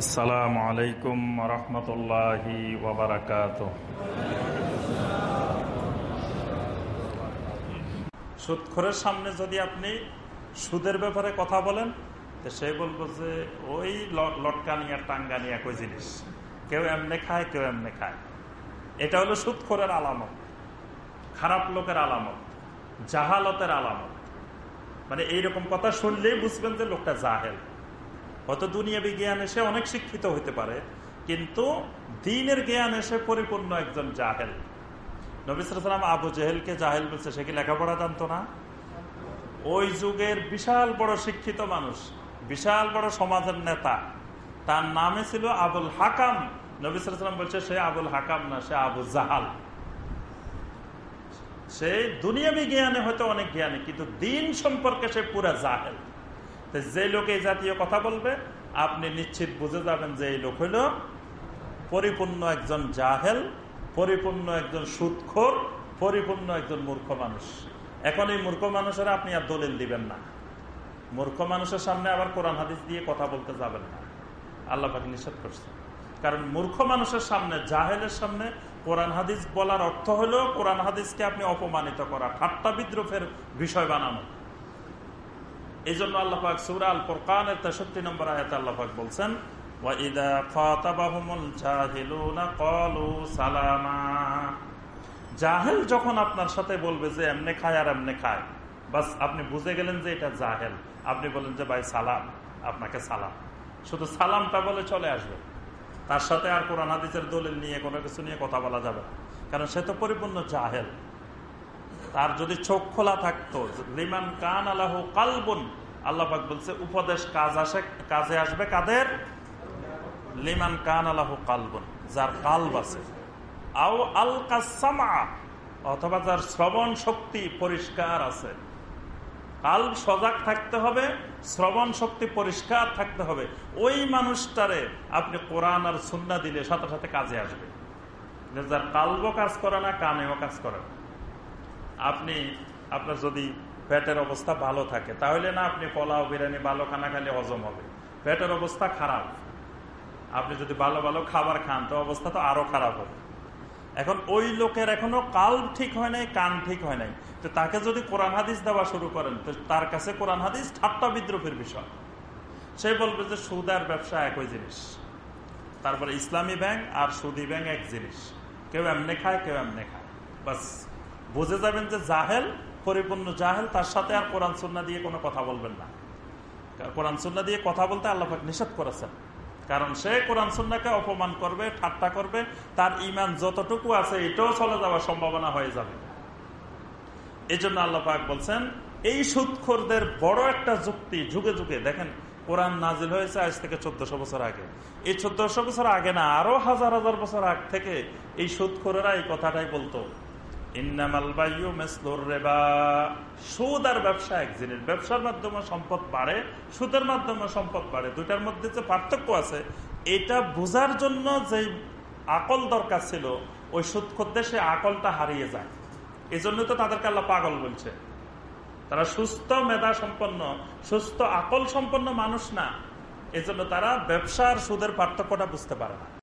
আসসালামু আলাইকুম রহমতুল্লাহি ওবরাকাত সামনে যদি আপনি সুদের ব্যাপারে কথা বলেন, তো সে বলব যে ওই লটকানি আর টাঙ্গানি একই জিনিস? কেউ এমনি খায়, কেউ এমনি খায়। এটা হলো সুদখোরের আলামত, খারাপ লোকের আলামত, জাহালতের আলামত। মানে এইরকম কথা শুনলেই বুঝবেন যে লোকটা জাহেল। হয়তো দুনিয়া বিজ্ঞান এসে অনেক শিক্ষিত হতে পারে, কিন্তু দিনের জ্ঞান এসে পরিপূর্ণ একজন জাহেল। নবিসাম আবু জেহেলকে জাহেল বলছে, সে কি লেখাপড়া জানতো না? ওই যুগের বিশাল বড় শিক্ষিত মানুষ, বিশাল বড় সমাজের নেতা, তার নামে ছিল আবুল হাকাম। নবিসাম বলছে, সে আবুল হাকাম না, সে আবু জাহাল। সে দুনিয়াবি জ্ঞানে হয়তো অনেক জ্ঞানী, কিন্তু দিন সম্পর্কে সে পুরা জাহেল। যে লোক এই জাতীয় কথা বলবে, আপনি নিশ্চিত বুঝে যাবেন যে এই লোক হইল পরিপূর্ণ একজন জাহেল, পরিপূর্ণ একজন সুৎখোর, পরিপূর্ণ একজন মূর্খ মানুষ। এখন এই মূর্খ মানুষেরা আপনি আর দলিল দিবেন না। মূর্খ মানুষের সামনে আবার কোরআন হাদিস দিয়ে কথা বলতে যাবেন না। আল্লাহ পাকে নিষেধ করছে। কারণ মূর্খ মানুষের সামনে, জাহেলের সামনে কোরআন হাদিস বলার অর্থ হলো কোরআন হাদিসকে আপনি অপমানিত করা, ঠাট্টা বিদ্রোহের বিষয় বানানো। এই জন্য আল্লাহাক সুরা আল ফোরকানের তেষট্টি নম্বর আয়াত আল্লাহাক বলছেন জাহেল যখন আপনার সাথে বলবে যে এমনে খায় আর এমনে খায়, বাস আপনি বুঝে গেলেন যে এটা জাহেল। আপনি বলেন যে, ভাই, সালাম, আপনাকে সালাম। শুধু সালামটা বলে চলে আসবে। তার সাথে আর কোরআন, হাদিসের দলিল নিয়ে কোনো কিছু নিয়ে কথা বলা যাবে কারণ সে তো পরিপূর্ণ জাহেল। তার যদি চোখ খোলা থাকতো, লিমান কান আল্লাহ কালবন আল্লাহাক বলছে, উপদেশ কাজ আসে, কাজে আসবে কাদের? লিমান কান আল্লাহ কালবন, যার কালব আছে। আও আল কাসামা অথবা যার শ্রবণ শক্তি পরিষ্কার আছে। কাল সজাগ থাকতে হবে, শ্রবণ শক্তি পরিষ্কার থাকতে হবে। ওই মানুষটারে আপনি কোরআন আর সুন্না দিলে সাথে সাথে কাজে আসবে। যার কালব কাজ করে না, কানেও কাজ করে না। আপনি, আপনার যদি পেটের অবস্থা ভালো থাকে, তাহলে না আপনি পোলাও, বিরিয়ানি, ভালো খানা খালি হজম হবে। পেটের অবস্থা খারাপ। আপনি যদি ভালো ভালো খাবার খান, তো অবস্থা তো আরও খারাপ হবে। এখন ওই লোকের এখনও কাল ঠিক হয় নাই, কান ঠিক হয় নাই। তো তাকে যদি কোরআন হাদিস দেওয়া শুরু করেন, তো তার কাছে কোরআন হাদিস ঠাট্টা বিদ্রোহের বিষয়। সে বলবে যে সুদ আর ব্যবসা একই জিনিস। তারপরে ইসলামী ব্যাংক আর সুদী ব্যাংক এক জিনিস। কেউ এমনি খায়, কেউ এমনি খায়। বাস। বুঝে যাবেন যে জাহেল, পরিপূর্ণ জাহেল, তার সাথে আর কোরআন সুন্না দিয়ে কোনো কথা বলবেন না। কোরআন সুন্না দিয়ে কথা বলতে আল্লাহ নিষেধ করেছেন। কারণ সে কোরআন সুন্নাকে অপমান করবে, ঠাট্টা করবে, তার ইমান যতটুকু আছে এটাও চলে যাওয়ার সম্ভাবনা হয়ে যাবে। এই জন্য আল্লাহ পাক বলছেন, এই সুৎখোরদের বড় একটা যুক্তি যুগে যুগে, দেখেন, কোরআন নাজিল হয়েছে আজ থেকে চোদ্দশো বছর আগে। এই চোদ্দশো বছর আগে না, আরও হাজার হাজার বছর আগ থেকে এই সুৎখোরেরা এই কথাটাই বলতো। সুদ আর ব্যবসা ব্যবসার মাধ্যমে সম্পদ বাড়ে, সুদের মাধ্যমে সম্পদ বাড়ে। মধ্যে যে পার্থক্য আছে, এটা জন্য আকল দরকার ছিল, ওই সে আকলটা হারিয়ে যায়। এই জন্য তো তাদেরকে আল্লাহ পাগল বলছে। তারা সুস্থ মেধা সম্পন্ন, সুস্থ আকল সম্পন্ন মানুষ না। এজন্য তারা ব্যবসা আর সুদের পার্থক্যটা বুঝতে পারে না।